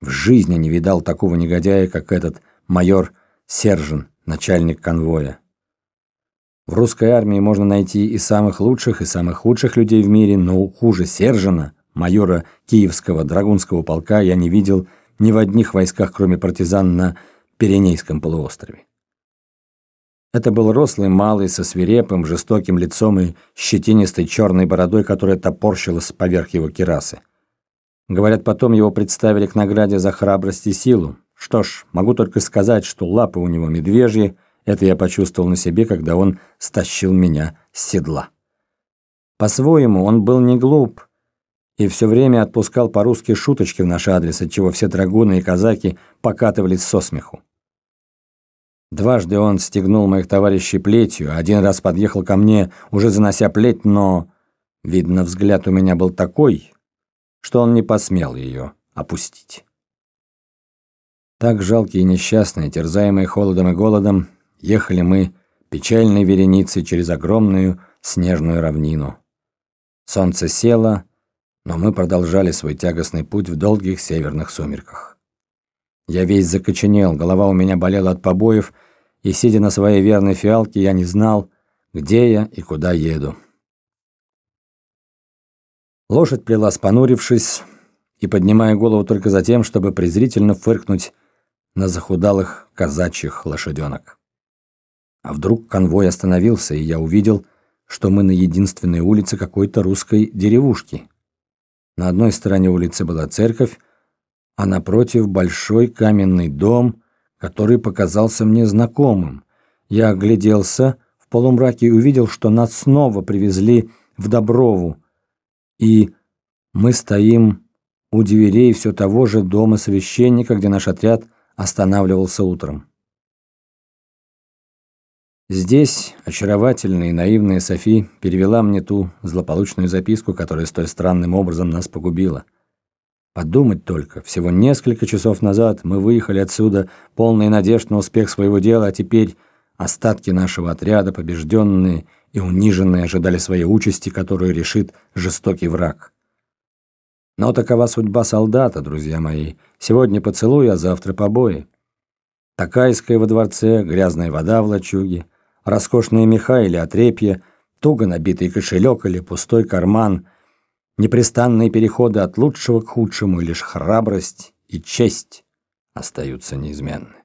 В жизни не видал такого негодяя, как этот майор Сержин, начальник конвоя. В русской армии можно найти и самых лучших, и самых худших людей в мире, но хуже Сержина, майора Киевского драгунского полка, я не видел ни в одних войсках, кроме партизан на Пиренейском полуострове. Это был рослый малый со свирепым, жестоким лицом и щетинистой черной бородой, которая топорщилась поверх его кирасы. Говорят, потом его представили к награде за храбрость и силу. Что ж, могу только сказать, что лапы у него медвежьи, это я почувствовал на себе, когда он стащил меня с седла. По-своему, он был не глуп и все время отпускал по-русски шуточки в наш адрес, отчего все драгуны и казаки покатывались со смеху. Дважды он стегнул моих товарищей плетью, один раз подъехал ко мне, уже занося плеть, но, видно, взгляд у меня был такой, что он не посмел ее опустить. Так жалкие и несчастные, терзаемые холодом и голодом, ехали мы печальной вереницей через огромную снежную равнину. Солнце село, но мы продолжали свой тягостный путь в долгих северных сумерках. Я весь закоченел, голова у меня болела от побоев, и, сидя на своей верной фиалке, я не знал, где я и куда еду. Лошадь плела, понурившись и поднимая голову только за тем, чтобы презрительно фыркнуть на захудалых казачьих лошаденок. А вдруг конвой остановился, и я увидел, что мы на единственной улице какой-то русской деревушки. На одной стороне улицы была церковь, а напротив большой каменный дом, который показался мне знакомым. Я огляделся в полумраке и увидел, что нас снова привезли в Доброву, и мы стоим у дверей все того же дома священника, где наш отряд останавливался утром. Здесь очаровательная и наивная Софи перевела мне ту злополучную записку, которая столь странным образом нас погубила. Подумать только, всего несколько часов назад мы выехали отсюда, полные надежд на успех своего дела, а теперь остатки нашего отряда, побежденные и униженные, ожидали своей участи, которую решит жестокий враг. Но такова судьба солдата, друзья мои. Сегодня поцелуй, а завтра побои. Такайская во дворце, грязная вода в лачуге — роскошные меха или отрепья, туго набитый кошелек или пустой карман, непрестанные переходы от лучшего к худшему, и лишь храбрость и честь остаются неизменны.